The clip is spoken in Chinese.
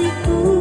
你